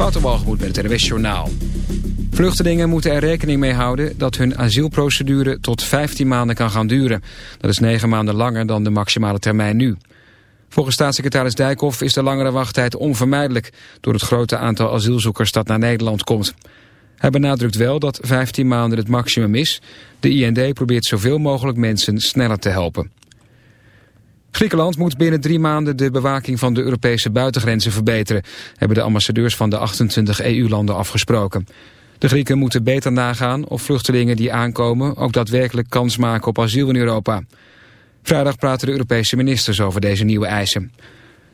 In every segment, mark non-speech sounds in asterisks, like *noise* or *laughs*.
Waterbalgemoed met het RWS Journaal. Vluchtelingen moeten er rekening mee houden dat hun asielprocedure tot 15 maanden kan gaan duren. Dat is 9 maanden langer dan de maximale termijn nu. Volgens staatssecretaris Dijkhoff is de langere wachttijd onvermijdelijk... door het grote aantal asielzoekers dat naar Nederland komt. Hij benadrukt wel dat 15 maanden het maximum is. De IND probeert zoveel mogelijk mensen sneller te helpen. Griekenland moet binnen drie maanden de bewaking van de Europese buitengrenzen verbeteren, hebben de ambassadeurs van de 28 EU-landen afgesproken. De Grieken moeten beter nagaan of vluchtelingen die aankomen ook daadwerkelijk kans maken op asiel in Europa. Vrijdag praten de Europese ministers over deze nieuwe eisen.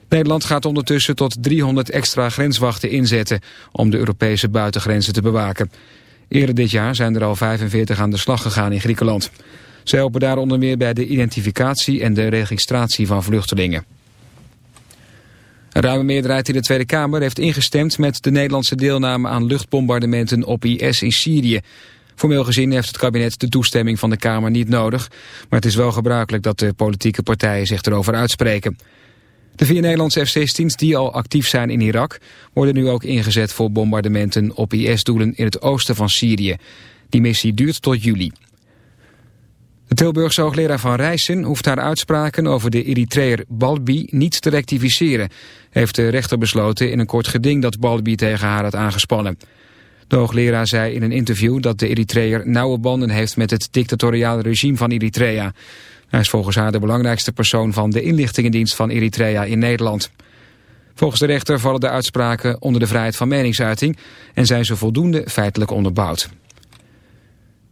Nederland gaat ondertussen tot 300 extra grenswachten inzetten om de Europese buitengrenzen te bewaken. Eerder dit jaar zijn er al 45 aan de slag gegaan in Griekenland. Zij helpen daar onder meer bij de identificatie en de registratie van vluchtelingen. Een ruime meerderheid in de Tweede Kamer heeft ingestemd met de Nederlandse deelname aan luchtbombardementen op IS in Syrië. Formeel gezien heeft het kabinet de toestemming van de Kamer niet nodig, maar het is wel gebruikelijk dat de politieke partijen zich erover uitspreken. De vier Nederlandse F-16's die al actief zijn in Irak worden nu ook ingezet voor bombardementen op IS-doelen in het oosten van Syrië. Die missie duurt tot juli. De Tilburgse hoogleraar van Rijssen hoeft haar uitspraken over de Eritreër Balbi niet te rectificeren, heeft de rechter besloten in een kort geding dat Balbi tegen haar had aangespannen. De hoogleraar zei in een interview dat de Eritreër nauwe banden heeft met het dictatoriale regime van Eritrea. Hij is volgens haar de belangrijkste persoon van de inlichtingendienst van Eritrea in Nederland. Volgens de rechter vallen de uitspraken onder de vrijheid van meningsuiting en zijn ze voldoende feitelijk onderbouwd.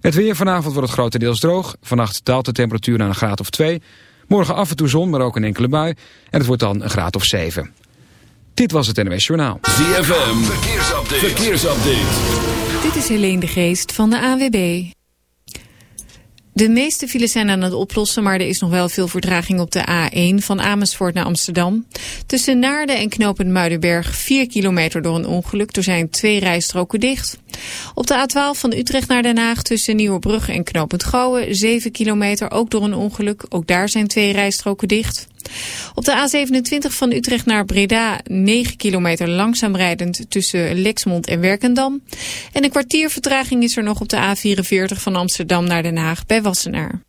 Het weer vanavond wordt het grotendeels droog. Vannacht daalt de temperatuur naar een graad of 2. Morgen af en toe zon, maar ook een enkele bui. En het wordt dan een graad of 7. Dit was het NWS Journaal. ZFM, verkeersupdate. verkeersupdate. Dit is Helene de Geest van de AWB. De meeste files zijn aan het oplossen, maar er is nog wel veel vertraging op de A1 van Amersfoort naar Amsterdam. Tussen Naarden en Knopend Muidenberg 4 kilometer door een ongeluk. Er zijn twee rijstroken dicht. Op de A12 van Utrecht naar Den Haag tussen Nieuwebrug en Knopend Gouwen 7 kilometer, ook door een ongeluk. Ook daar zijn twee rijstroken dicht. Op de A27 van Utrecht naar Breda 9 kilometer langzaam rijdend tussen Lexmond en Werkendam. En een kwartier vertraging is er nog op de A44 van Amsterdam naar Den Haag bij Wassenaar.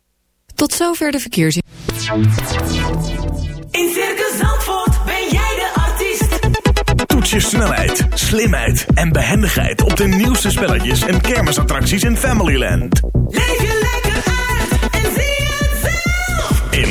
Tot zover de verkeers. In Circus Zandvoort ben jij de artiest. Toets je snelheid, slimheid en behendigheid op de nieuwste spelletjes en kermisattracties in Familyland. Leef je lekker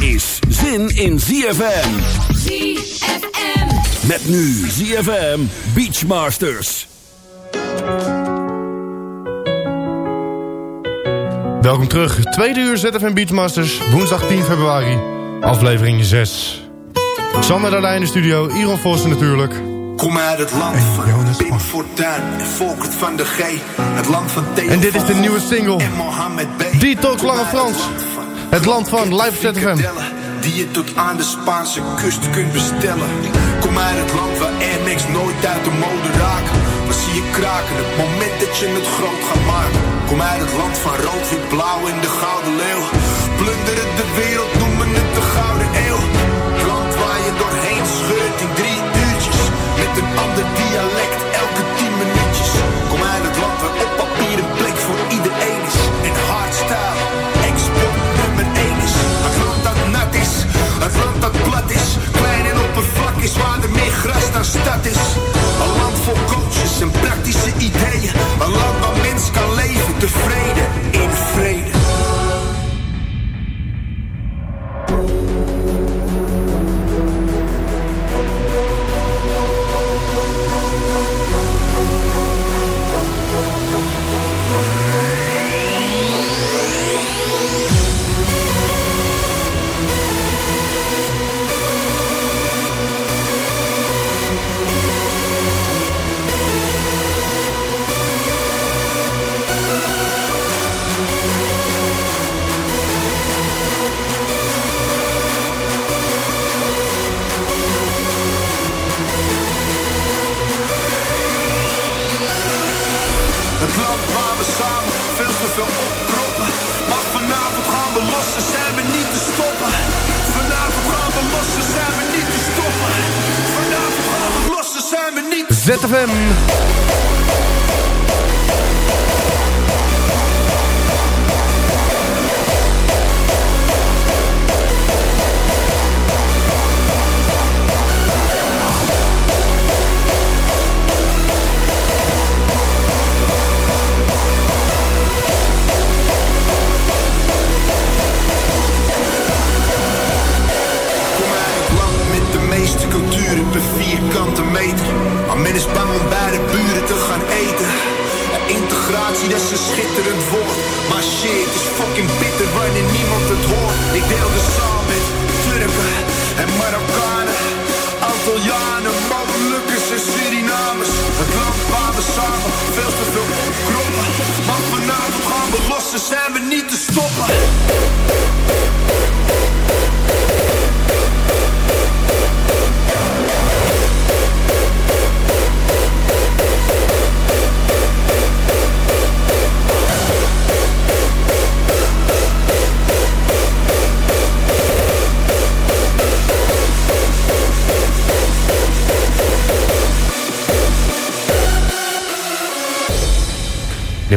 is zin in ZFM. ZFM. Met nu ZFM Beachmasters. Welkom terug, tweede uur ZFM Beachmasters, woensdag 10 februari, aflevering 6. Sander Dardijn in de studio, Iron Vossen natuurlijk. Kom uit het land van Pim Fortuyn en Volkert van de G. Het land van Theo En dit is de nieuwe single. en Mohammed B. Detox Lange Frans. Het land van Live. Frikadellen Die je tot aan de Spaanse kust kunt bestellen. Kom uit het land waar Air Max nooit uit de mode raken. Waar zie je kraken het moment dat je het groot gaat maken. Kom uit het land van rood, wit, blauw en de gouden leeuw. Plunderen de wereld,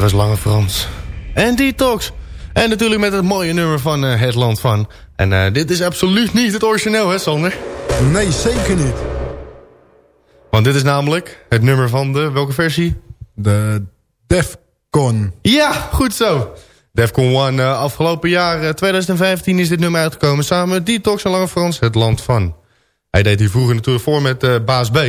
was Lange Frans. En Detox. En natuurlijk met het mooie nummer van eh, Het Land Van. En eh, dit is absoluut niet het origineel, hè Sander? Nee, zeker niet. Want dit is namelijk het nummer van de... Welke versie? De Defcon. Ja, goed zo. Defcon 1, eh, afgelopen jaar, eh, 2015, is dit nummer uitgekomen... samen met Detox en Lange Frans, Het Land Van. Hij deed hier vroeger natuurlijk voor met Baas B.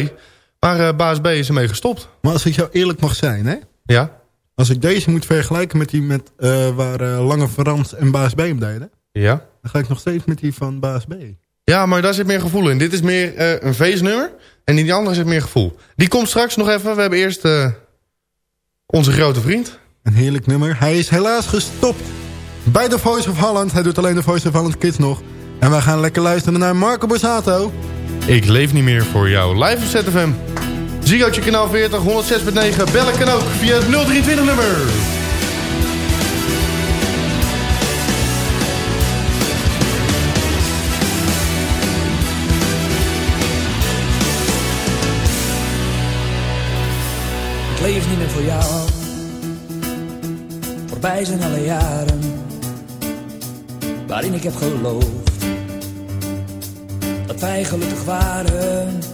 Maar Baas B is ermee gestopt. Maar als ik jou eerlijk mag zijn, hè? Ja? Als ik deze moet vergelijken met die met, eh, waar eh, Lange Frans en Baas B hem deden... Ja? dan ga ik nog steeds met die van Baas B. Ja, maar daar zit meer gevoel in. Dit is meer eh, een feestnummer. En in die andere zit meer gevoel. Die komt straks nog even. We hebben eerst onze grote vriend. Een heerlijk nummer. Hij is helaas gestopt bij The Voice of Holland. Hij doet alleen The Voice of Holland Kids nog. En wij gaan lekker luisteren naar Marco Borsato. Ik leef niet meer voor jou. Live op ZFM. Ziggootje kanaal 40, 106.9. Bellen kan ook via het 023 nummer. Ik leef niet meer voor jou. Voorbij zijn alle jaren waarin ik heb geloofd dat wij gelukkig waren.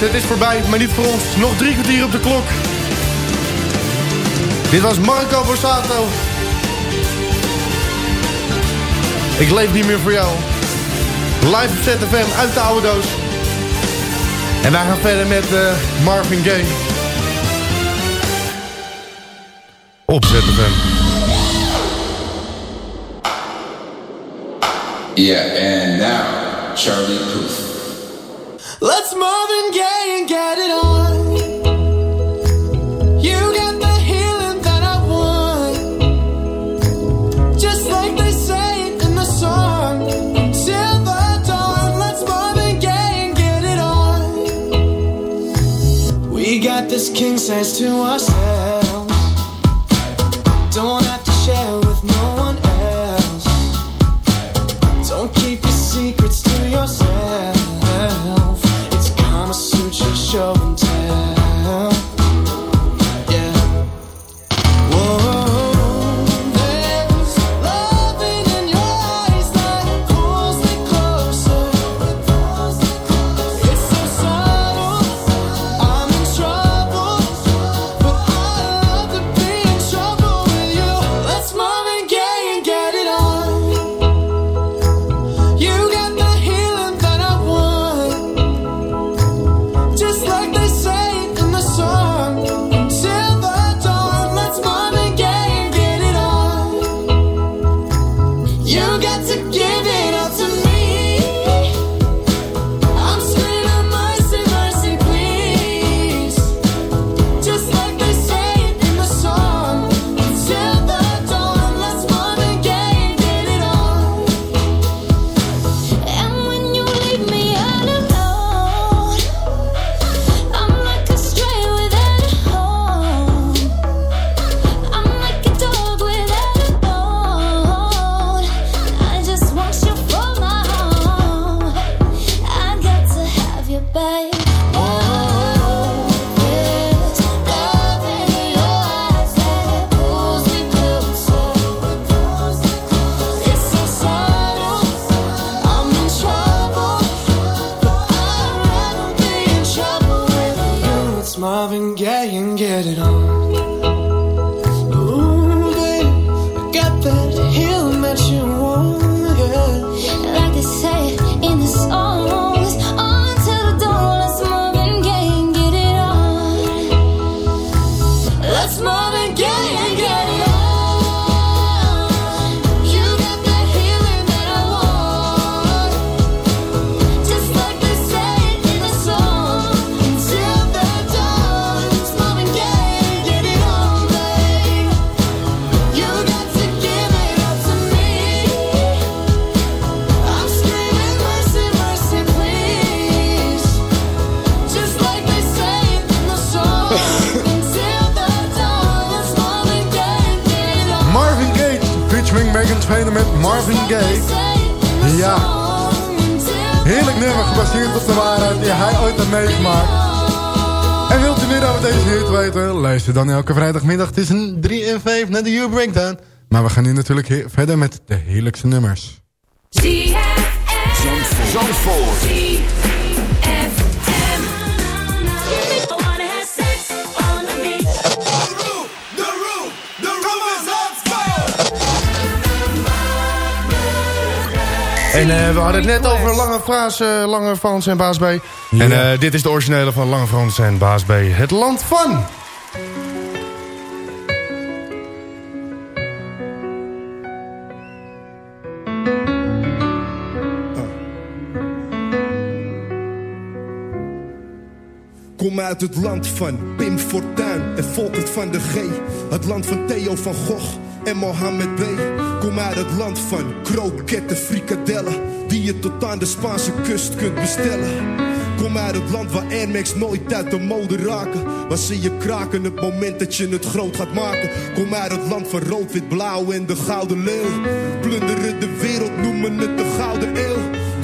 Het is voorbij, maar niet voor ons. Nog drie kwartier op de klok. Dit was Marco Borsato. Ik leef niet meer voor jou. Live op ZFM uit de oude doos. En wij gaan verder met uh, Marvin Gaye. Op ZFM. Yeah, and now, Charlie Puth. Let's Marvin Gaye and get it on. You got the healing that I want. Just like they say in the song. The dawn, let's Marvin Gaye and get it on. We got this king size to ourselves. Megan Trainor met Marvin Gaye. Ja, heerlijk nummer gebaseerd op de waarheid die hij ooit heeft meegemaakt. En wilt u meer over deze hit weten? Luister dan elke vrijdagmiddag tussen 3 en 5 naar de You Breakdown. Maar we gaan nu natuurlijk verder met de heerlijkste nummers. Zandvoort. En eh, we hadden het net over Lange Frans, eh, Lange Frans en Baas B. En eh, dit is de originele van Lange Frans en Baas B. Het land van... Kom uit het land van Pim Fortuyn en Volkert van de G. Het land van Theo van Gogh en Mohammed B. Kom uit het land van kroketten, frikadellen. Die je tot aan de Spaanse kust kunt bestellen. Kom uit het land waar Air Max nooit uit de mode raken. Waar ze je kraken het moment dat je het groot gaat maken. Kom uit het land van rood, wit, blauw en de gouden leeuw. Plunderen de wereld, noemen het de gouden eeuw.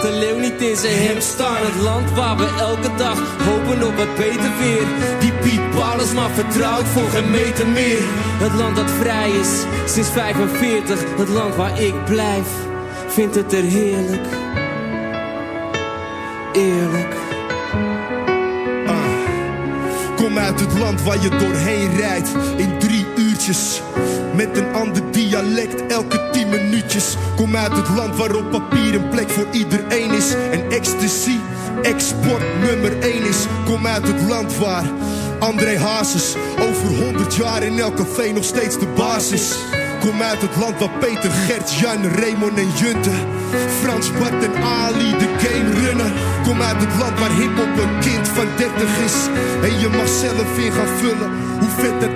de leeuw niet in zijn hem staan. Het land waar we elke dag hopen op wat beter weer. Die Piet Paulus maar vertrouwt voor geen meter meer. Het land dat vrij is sinds 45. Het land waar ik blijf, vindt het er heerlijk. Eerlijk. Kom uit het land waar je doorheen rijdt in drie uurtjes. Met een ander dialect elke tien minuutjes. Kom uit het land waar op papier een plek voor iedereen is. En ecstasy, export nummer één is. Kom uit het land waar André Hazes over 100 jaar in elk café nog steeds de basis. Kom uit het land waar Peter, Gert, Jan, Raymond en Junte Frans, Bart en Ali de game runnen Kom uit het land waar hiphop een kind van 30 is En je mag zelf in gaan vullen hoe vet het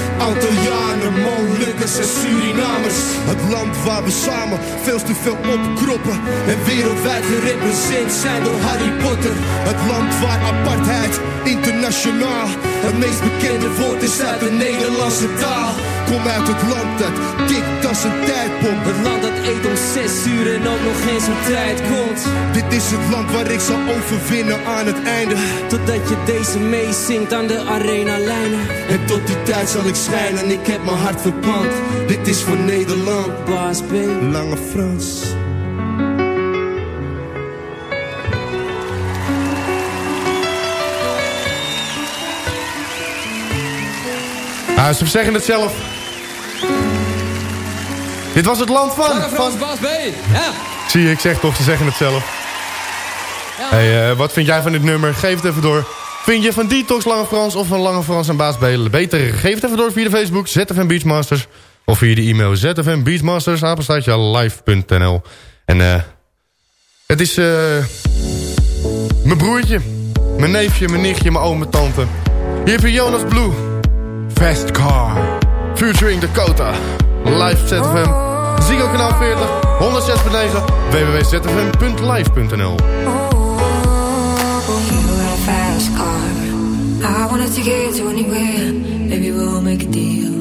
Antillianen, Molukkers en Surinamers. Het land waar we samen veel te veel opkroppen. En wereldwijd gerepresenteerd zijn door Harry Potter. Het land waar apartheid internationaal het meest bekende woord is uit de Nederlandse taal. Kom uit het land dat kikt als een tijdbom. Het land dat eet om zes uur en ook nog geen zo'n tijd komt. Dit is het land waar ik zal overwinnen aan het einde. Totdat je deze meezingt aan de arena lijnen. En tot die tijd zal ik schijnen, ik heb mijn hart verpand. Dit is voor Nederland, Baas B. Lange Frans. Ah, ze zeggen het zelf. Dit was het land van... Lange Frans, van... Baas B. Ja. Zie je, ik zeg toch, ze zeggen het zelf. Hey, eh, wat vind jij van dit nummer? Geef het even door. Vind je van Detox Lange Frans of van Lange Frans en Baas B beter? Geef het even door via de Facebook ZFM Beachmasters. Of via de e-mail zfmbeachmasters, apenstaatje live.nl. En eh, het is eh mijn broertje, mijn neefje, mijn nichtje, mijn oom, mijn tante. Hier heb je Jonas Blue. Fast Car. Featuring Dakota. Live ZFM. Ziggo kanaal 40. 106.9. www.zfm.live.nl. I wanted to get to anywhere. Maybe we'll make a deal.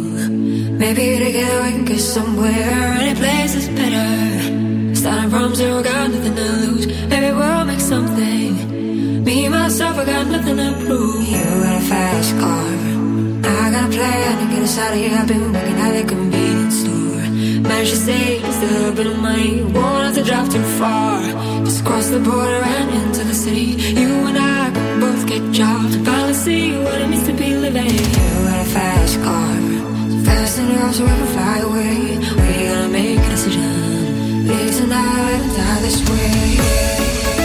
Maybe together we can get somewhere. Any place is better. Starting from zero, got nothing to lose. Maybe we'll make something. Me, myself, I got nothing to prove. You got a fast car. I got a plan to get us out of here. I've been working at convenience store. Managed to save just a little bit of money. Won't have to drive too far. Just cross the border and into the city. You and I can both get jobs. Finally see what it means to be living. You got a fast car. Fast enough so we can fly away. We gotta make a decision. Live tonight and die this way.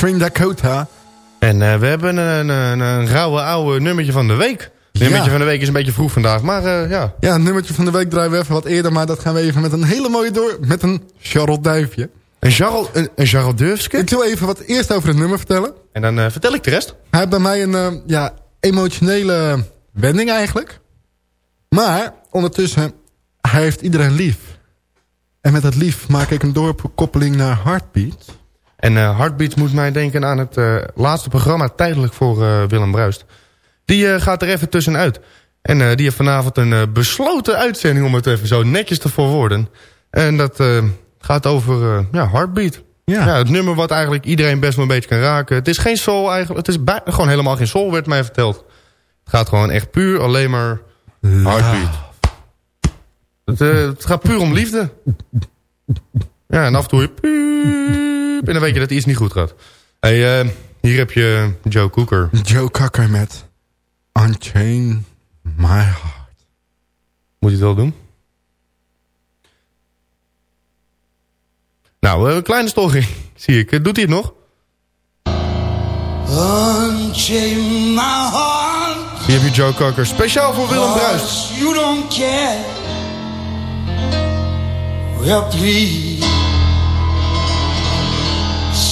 Featuring Dakota. En eh, we hebben een, een, een rauwe oude nummertje van de week. Het nummertje van de week is een beetje vroeg vandaag, maar eh, ja. Ja, het nummertje van de week draaien we even wat eerder, maar dat gaan we even met een hele mooie door, met een Charles Duifje. Een Charles, een, een Charles Durfske? Ik wil even wat eerst over het nummer vertellen. En dan eh, vertel ik de rest. Hij heeft bij mij een ja, emotionele wending eigenlijk. Maar ondertussen, hij heeft iedereen lief. En met dat lief maak ik een doorkoppeling naar Heartbeat. En Heartbeats moet mij denken aan het eh, laatste programma tijdelijk voor eh, Willem Bruist. Die gaat er even tussenuit. En die heeft vanavond een besloten uitzending om het even zo netjes te verwoorden. En dat gaat over ja, Heartbeat. Ja. het nummer wat eigenlijk iedereen best wel een beetje kan raken. Het is geen soul eigenlijk. Het is gewoon helemaal geen soul, werd mij verteld. Het gaat gewoon echt puur alleen maar Heartbeat. Het, het gaat puur om liefde. Ja, en af en toe en dan weet je dat iets niet goed gaat. hey, eh, hier heb je Joe Cooker. Joe Cocker met Unchain My Heart. Moet hij het wel doen? Nou, eh, een kleine story, *laughs* zie ik. Doet hij het nog? Unchain my heart. Hier heb je Joe Cocker, speciaal voor Willem Bruist. You don't care. Well, please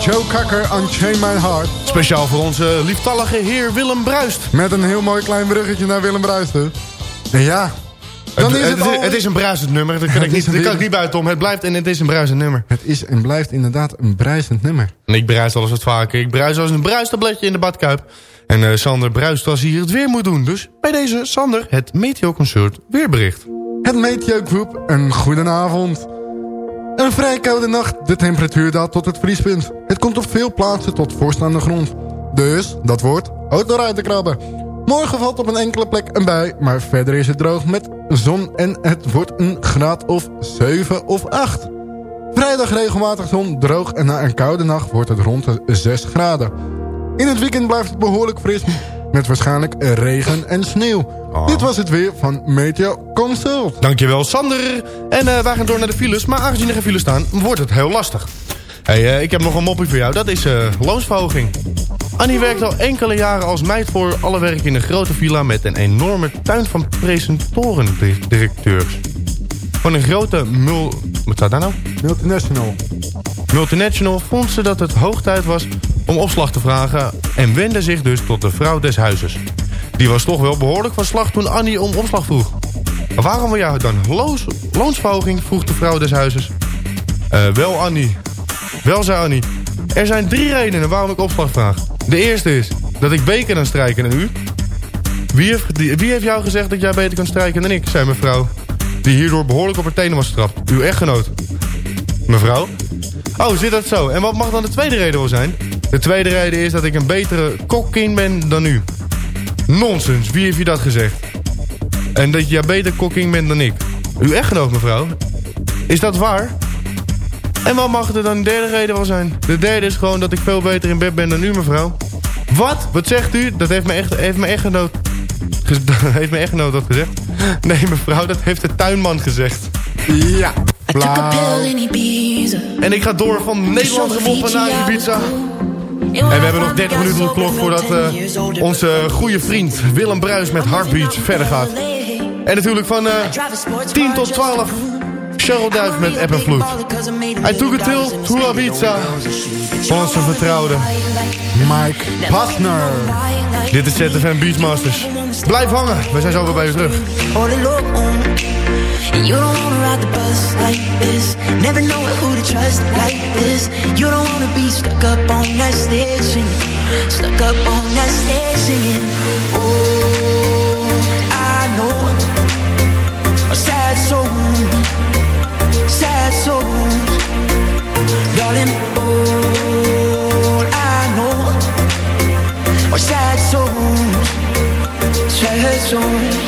Joe Cocker, Unchain My Heart. Speciaal voor onze lieftallige heer Willem Bruist. Met een heel mooi klein bruggetje naar Willem Bruist. hè. En ja, dan het, is het, het, al... het is een bruisend nummer. Dat kan ik niet, dat kan ik niet buiten om. Het blijft en het is een bruisend nummer. Het is en blijft inderdaad een bruisend nummer. En ik bruis alles wat vaker. Ik bruis als een bruistabletje in de badkuip. En eh, Sander bruist als hij het weer moet doen. Dus bij deze Sander het Meteo Consult weerbericht. Het Meteo Group, een goedenavond. Een vrij koude nacht, de temperatuur daalt tot het vriespunt. Het komt op veel plaatsen tot vorst aan de grond. Dus, dat wordt uit te krabben. Morgen valt op een enkele plek een bui, maar verder is het droog met zon en het wordt een graad of 7 of 8. Vrijdag regelmatig zon, droog en na een koude nacht wordt het rond de 6 graden. In het weekend blijft het behoorlijk fris met waarschijnlijk regen en sneeuw. Dit was het weer van Meteo Consult. Dankjewel Sander. En eh, wij gaan door naar de files. Maar aangezien er geen files staan, wordt het heel lastig. Hey, eh, ik heb nog een moppie voor jou. Dat is eh, loonsverhoging. Annie werkt al enkele jaren als meid voor alle werk in een grote villa... met een enorme tuin van presentatorentirecteurs. Van een grote mul... Wat staat daar nou? Multinational. Multinational vond ze dat het hoog tijd was om opslag te vragen... en wendde zich dus tot de vrouw des huizes. Die was toch wel behoorlijk van slag toen Annie om opslag vroeg. Maar waarom wil jij dan loons, loonsverhoging, vroeg de vrouw des huizes. Eh, wel Annie. Wel, zei Annie. Er zijn drie redenen waarom ik opslag vraag. De eerste is dat ik beter kan strijken dan u. Wie heeft, wie heeft jou gezegd dat jij beter kan strijken dan ik, zei mevrouw. Die hierdoor behoorlijk op haar tenen was getrapt. Uw echtgenoot. Mevrouw? Oh, zit dat zo? En wat mag dan de tweede reden wel zijn? De tweede reden is dat ik een betere kokkin ben dan u. Nonsens, wie heeft je dat gezegd? En dat jij beter kokking bent dan ik. Uw echtgenoot, mevrouw. Is dat waar? En wat mag er dan de derde reden wel zijn? De derde is gewoon dat ik veel beter in bed ben dan u, mevrouw. Wat? Wat zegt u? Dat heeft mijn, echt, heeft mijn echtgenoot... *laughs* Heeft mijn echtgenoot dat gezegd? *laughs* Nee, mevrouw, dat heeft de tuinman gezegd. Ja. En ik ga door van Nederland gemoppen naar Ibiza. En we hebben nog 30 minuten op de klok voordat eh, onze goede vriend Willem Bruis met Heartbeats verder gaat. En natuurlijk van eh 10 tot 12 Cheryl Duif met App en Vloed. Hij took it till to Ibiza onze vertrouwde Mike Pasner. Dit is ZFM Beachmasters. Blijf hangen, we zijn zo weer bij u terug. you don't wanna ride the bus like this. Never know who to trust like this. You don't wanna be stuck up on that stage singing. Stuck up on that stage singing. Oh, I know. A sad soul. Sad soul. Darling, all Sad souls.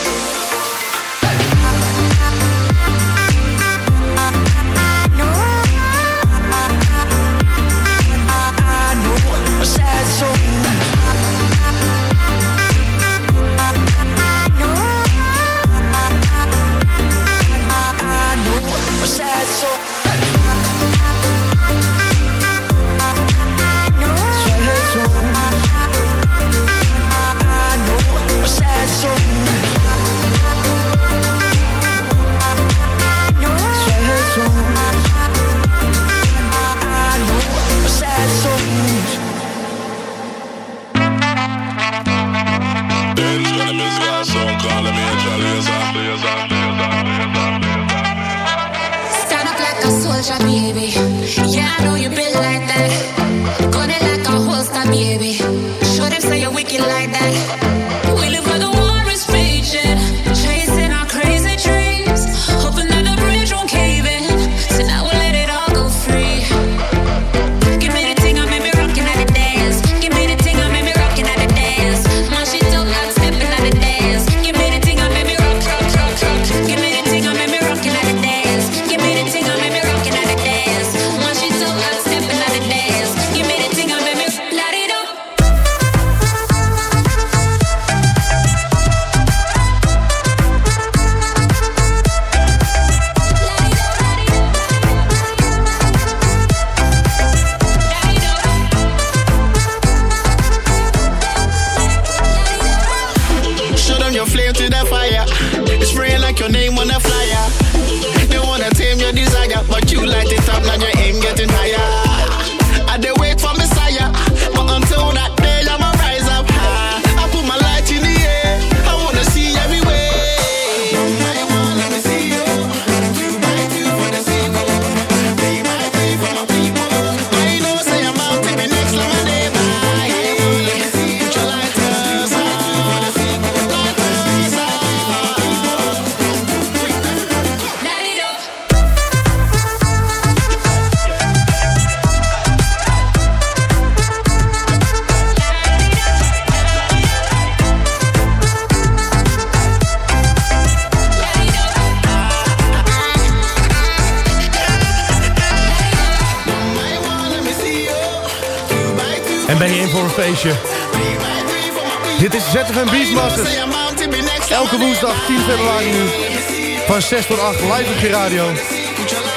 6 tot 8 live op je radio.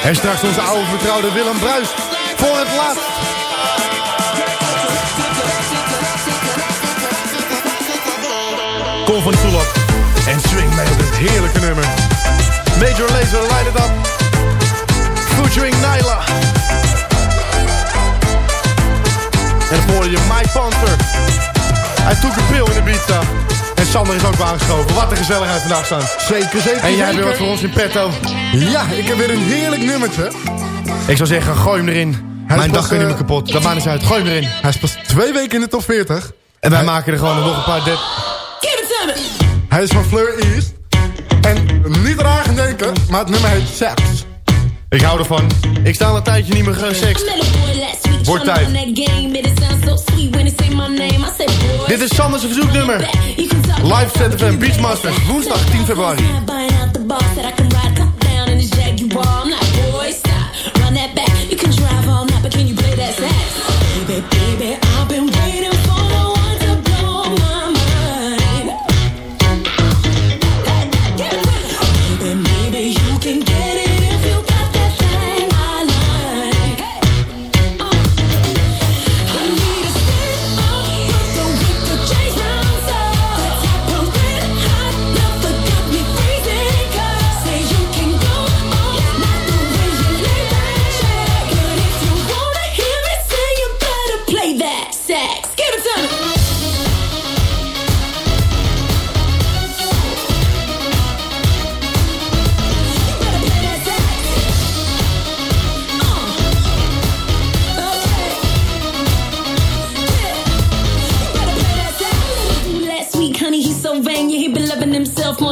En straks onze oude vertrouwde Willem Bruis voor het laatst. Kom van Toelok en swing mee het heerlijke nummer. Major Laser light it up. Featuring Nyla. En voor je My Panther. Hij took een pil in de pizza. Sander is ook aangeschoven. Wat een gezelligheid vandaag staan. Zeker, zeker. En jij hebt weer voor ons in petto. Ja, ik heb weer een heerlijk nummertje. Ik zou zeggen, gooi hem erin. Mijn dag vind ik uh, kapot. Dat maakt is uit. Gooi hem erin. Hij is pas twee weken in de top 40. En wij maken er gewoon nog een paar dep. Hij is van Fleur East. En niet raar denken, maar het nummer heet Saps. Ik hou ervan. Ik sta al een tijdje niet meer gesext. Wordt tijd. Dit is Sanders verzoeknummer. Live ZFM Beachmasters, woensdag 10 februari.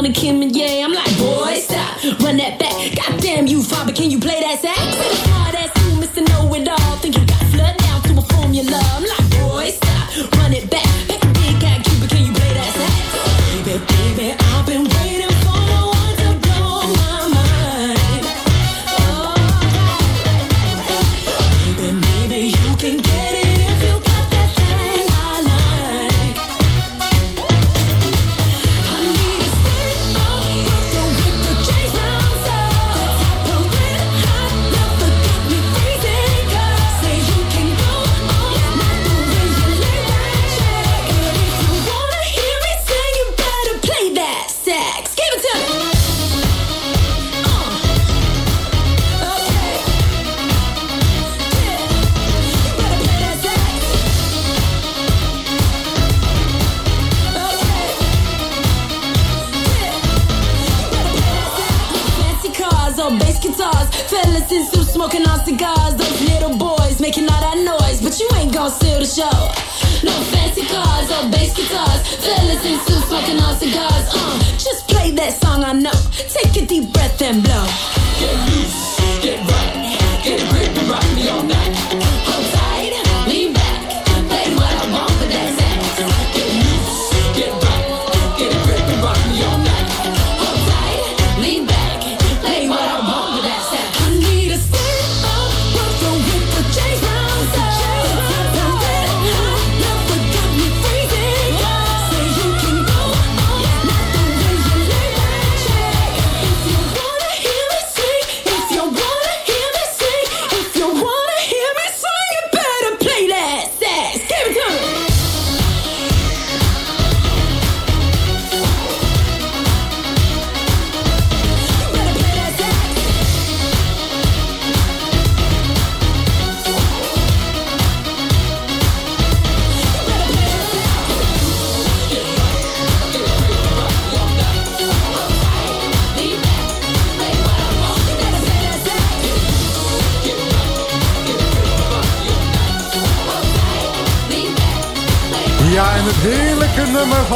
wanna Kim and yeah.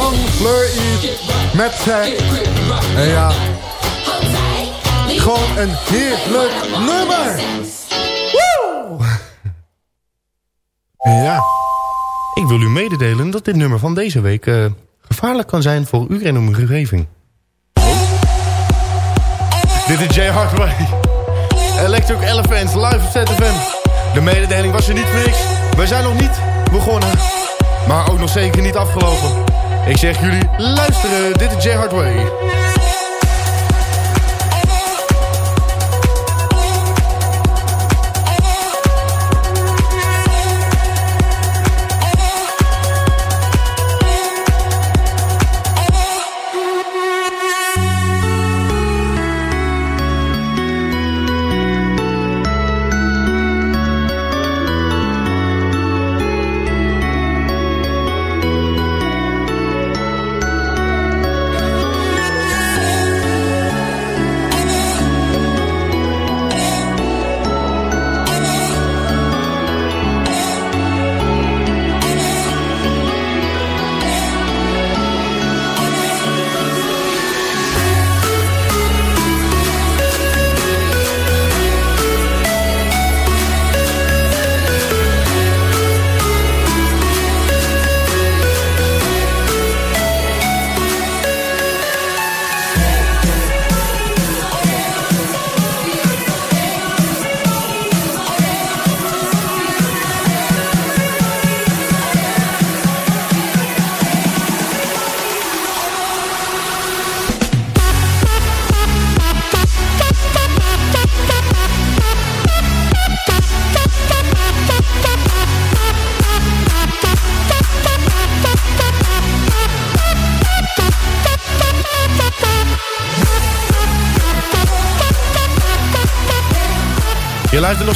Van Fleur Eat met Zack. En ja, gewoon een heerlijk nummer. Woe! Ja. Ik wil u mededelen dat dit nummer van deze week eh, gevaarlijk kan zijn voor u en omgeving. Dit is Jay Hardway. Electric Elephants live op ZFM. De mededeling was er niet voor niks. We zijn nog niet begonnen. Maar ook nog zeker niet afgelopen. Ik zeg jullie luisteren. Dit is Jay Hardway.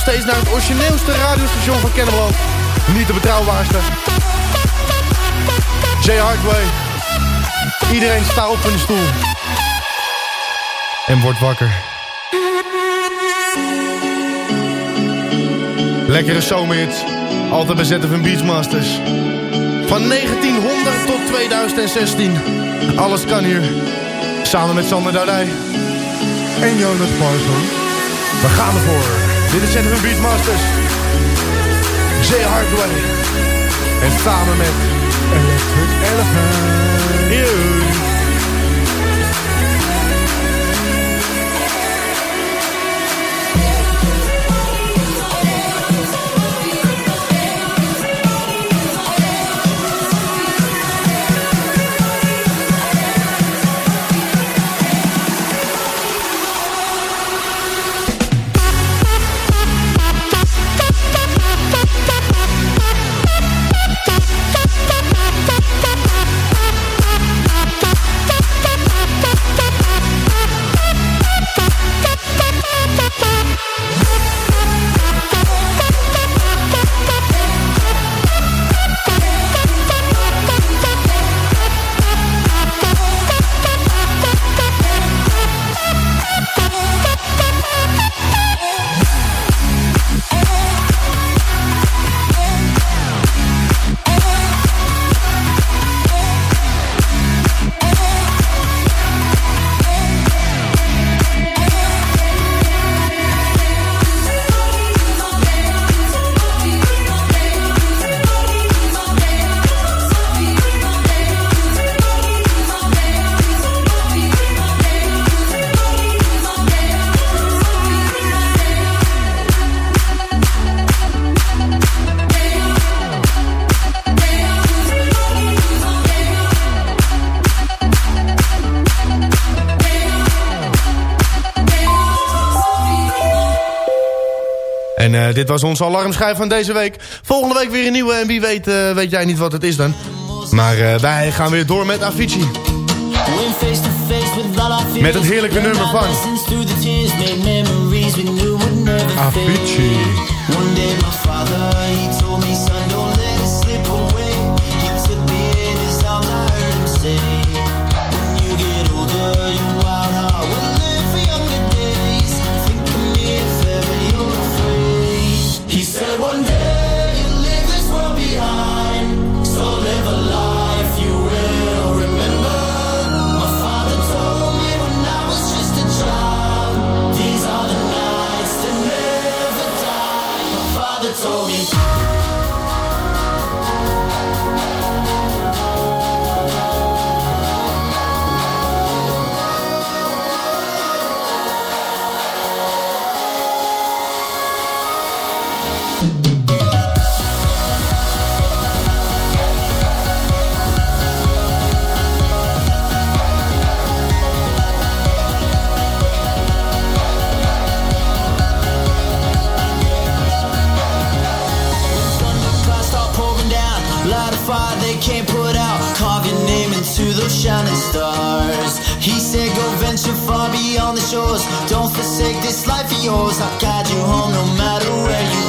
Steeds naar het origineelste radiostation van Kennemerland. Niet de betrouwbaarste. Jay Hardway. Iedereen staat op de stoel. En wordt wakker. Lekkere zomerhits. Altijd bezetten van Beachmasters. Van 1900 tot 2016. Alles kan hier. Samen met Sander Dardij. En Jonas Parson. We gaan ervoor. Dit is Centrum Beachmasters. Jay Hardway. En samen met Electric Elephant. Eh, dit was onze alarmschijf van deze week. Volgende week weer een nieuwe en wie weet, eh, weet jij niet wat het is dan. Maar eh, wij gaan weer door met Avicii. Met het heerlijke nummer van Avicii. Father told me. Shining stars. He said, Go venture far beyond the shores. Don't forsake this life of yours. I'll guide you home no matter where you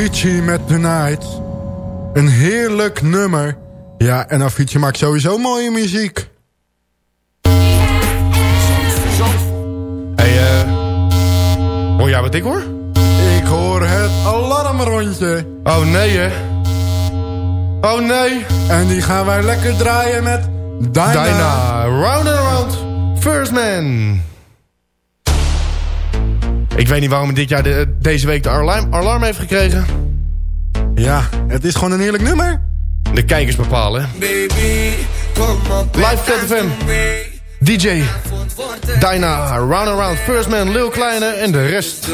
Avicii met The Night. Een heerlijk nummer. Ja, en Avicii maakt sowieso mooie muziek. Hey, eh... hoor jij wat ik hoor? Ik hoor het alarmrondje. Oh nee, hè? Oh nee. En die gaan wij lekker draaien met Dyna. Dyna, round and round, first man. Ik weet niet waarom hij dit jaar de- deze week de alarm, alarm heeft gekregen. Ja, het is gewoon een heerlijk nummer. De kijkers bepalen. Baby. Live ZFM. DJ. Dyna, round and round, first man, Lil Kleine en de rest.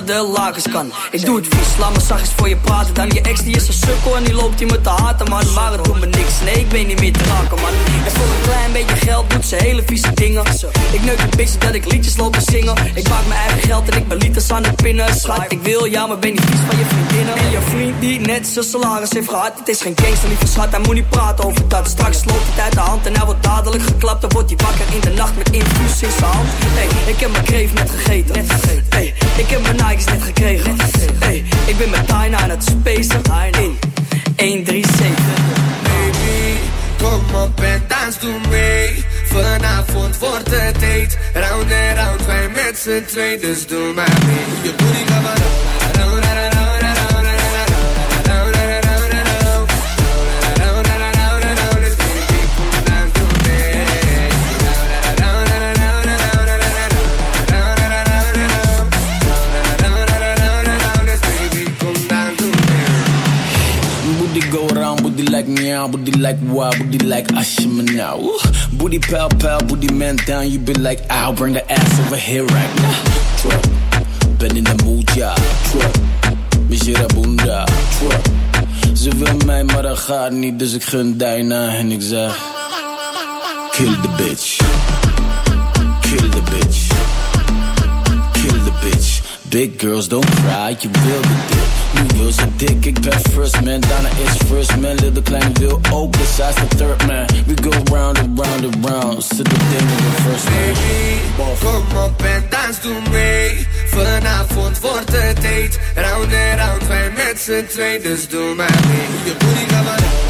De kan. Ik doe het vies, laat me zachtjes voor je praten. Dan je ex die is een sukkel en die loopt hier met de haten man. Maar het doet me niks, nee ik ben niet meer te raken man. En voor een klein beetje geld doet ze hele vieze dingen. Ik neuk een bitch dat ik liedjes loop te zingen. Ik maak mijn eigen geld en ik ben liters aan het pinnen. Schat, ik wil jou, maar ben niet vies van je vriendinnen. En je vriend die net zijn salaris heeft gehad. Het is geen gangster, lieve schat, hij moet niet praten over dat. Straks loopt het uit de hand en hij wordt dadelijk geklapt. Dan wordt hij wakker in de nacht met infuus in zijn hand. Hey, ik heb mijn kreef net gegeten. Hey, ik heb mijn Nikes net gekregen. Hey, ik ben met Dyna aan het spacen. In 137. Baby, kom op en dans doe mee. Vanavond wordt het date. Round en round, wij met z'n twee, dus doe maar mee. Je booty kan maar mee. Booty like wow, booty like Ashima now. Ooh. Booty pal pal, booty man down. You be like, I'll bring the ass over here right now. Trap, in de mood, ja. Trap, Bunda. Trap. Ze wil mij, maar dat gaat niet, dus ik gun Dijna en ik zeg: Kill the bitch. Kill the bitch. Kill the bitch. Big girls don't cry, je wil de dik. Ze dik, ik ben first man. Daarna is first man. Little kleine wil ook, besides the third man. We go round and round and round. Zit de ding in de first man. Kom op en dans doe mee Vanavond wordt het date Round en round, wij met z'n twee Dus doe maar mee Je booty gaat maar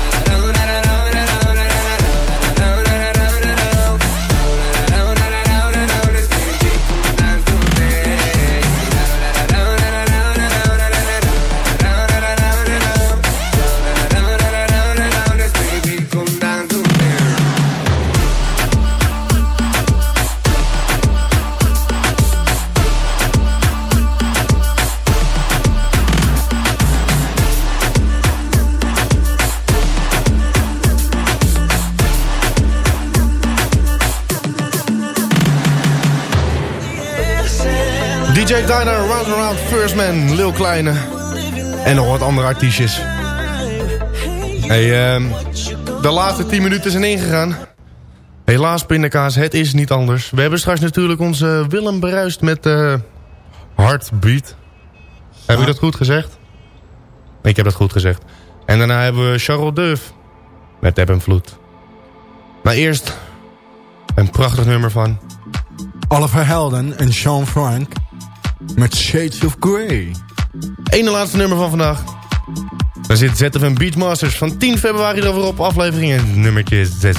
DJ Dyna, Round and Round, First Man, Lil Kleine. En nog wat andere artiestjes. Hey, ehm, de laatste 10 minuten zijn ingegaan. Helaas, pindakaas, het is niet anders. We hebben straks natuurlijk onze Willem Bruist met uh, Heartbeat. Heb ik dat goed gezegd? Ik heb dat goed gezegd. En daarna hebben we Charles Duff met Ebb en Vloed. Maar eerst een prachtig nummer van... Oliver Helden en Sean Frank met Shades of Grey. Ene laatste nummer van vandaag. Daar zit ZFM Beachmasters van 10 februari erover op. Aflevering en nummertje 6.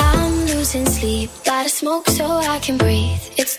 I'm losing sleep, gotta smoke so I can breathe.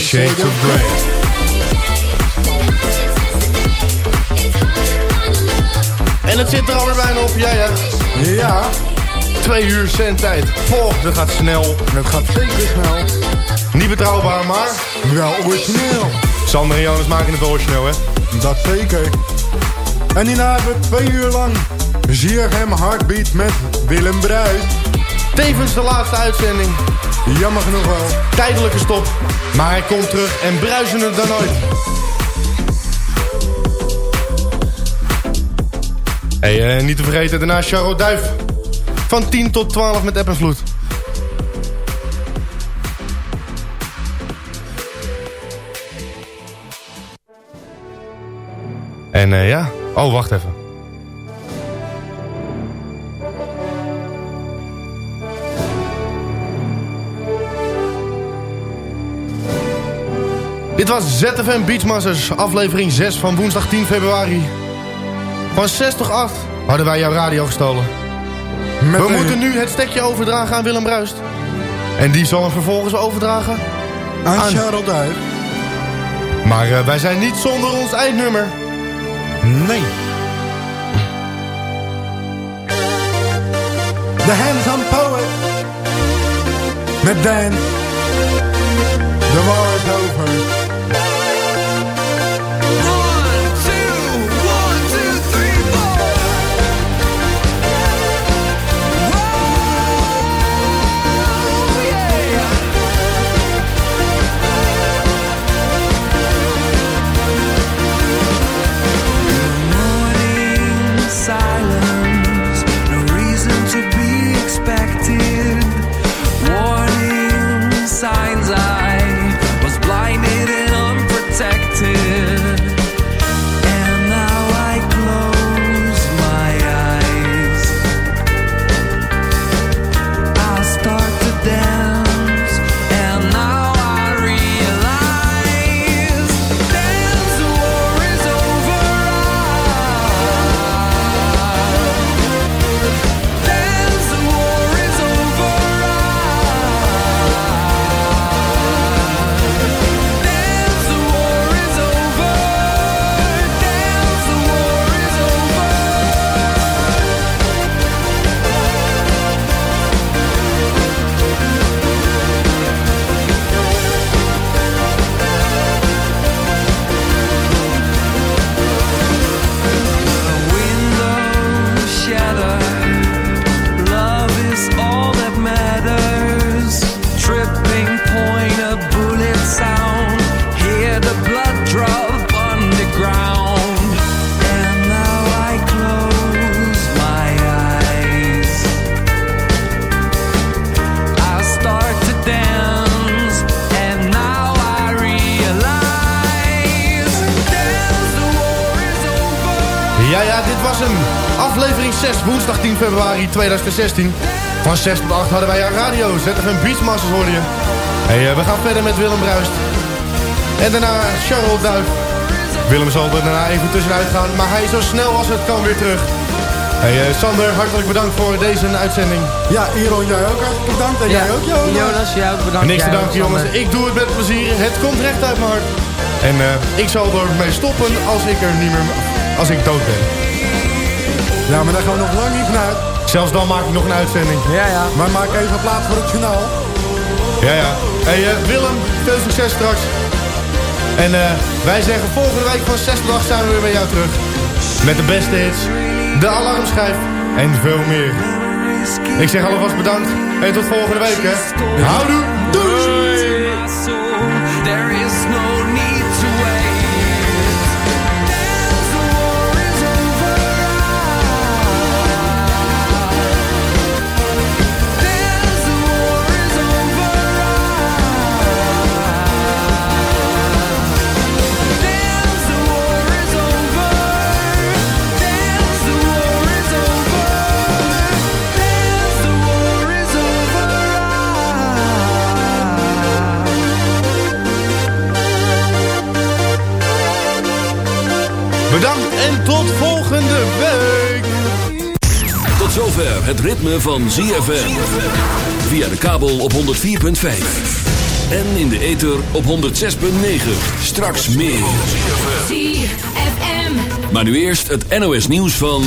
Shades of Grey. En het zit er alweer bijna op. Ja, ja. Ja. Twee uur zendtijd. Volg, dat gaat snel. Dat gaat zeker snel. Niet betrouwbaar, maar... Wel origineel. Sander en Jonas maken het origineel, hè? Dat zeker. En hierna hebben we twee uur lang ZFM Heartbeat met Willem Bruis. Tevens de laatste uitzending. Jammer genoeg wel. Tijdelijke stop. Maar hij komt terug en bruisen het dan nooit. Hey, eh, niet te vergeten, daarna Charles Duif. Van 10 tot 12 met App en Vloed. En eh, ja... Oh, wacht even. Dit was ZFM Beachmasters, aflevering 6 van woensdag 10 februari. Van 6 tot 8 hadden wij jouw radio gestolen. Met We moeten nu het stekje overdragen aan Willem Bruist. En die zal hem vervolgens overdragen Aan aan- Charles Duif. Maar eh, wij zijn niet zonder ons eindnummer. Nee. The Handsome Poet. Met Dan. De war Ja, ja, dit was hem. Aflevering 6, woensdag 10 februari 2016. Van 6 tot 8 hadden wij aan radio. ZFM Beachmasters hoorde je. Hey, eh, we gaan verder met Willem Bruist. En daarna Charles Duif. Willem zal er daarna even tussenuit gaan, maar hij is zo snel als het kan weer terug. Hey, eh, Sander, hartelijk bedankt voor deze uitzending. Ja, Iron, jij ook hartelijk bedankt. En jij ook, Jonas. Jonas, jij ook bedankt. Niks te danken jongens, Sander. ik doe het met plezier. Het komt recht uit mijn hart. En eh, ik zal ermee stoppen als ik er niet meer, als ik dood ben. Ja, maar daar gaan we nog lang niet vanuit. Zelfs dan maak ik nog een uitzending. Ja, ja. Maar maak even plaats voor het journaal. Ja, ja. Hey eh, Willem, veel succes straks. En eh, wij zeggen volgende week van 6 tot 8 zijn we weer bij jou terug. Met de beste hits, de alarmschijf en veel meer. Ik zeg alvast bedankt en tot volgende week hè. Houdoe. en tot volgende week. Tot zover het ritme van ZFM. Via de kabel op 104.5. En in de ether op 106.9. Straks meer. ZFM. Maar nu eerst het NOS nieuws van...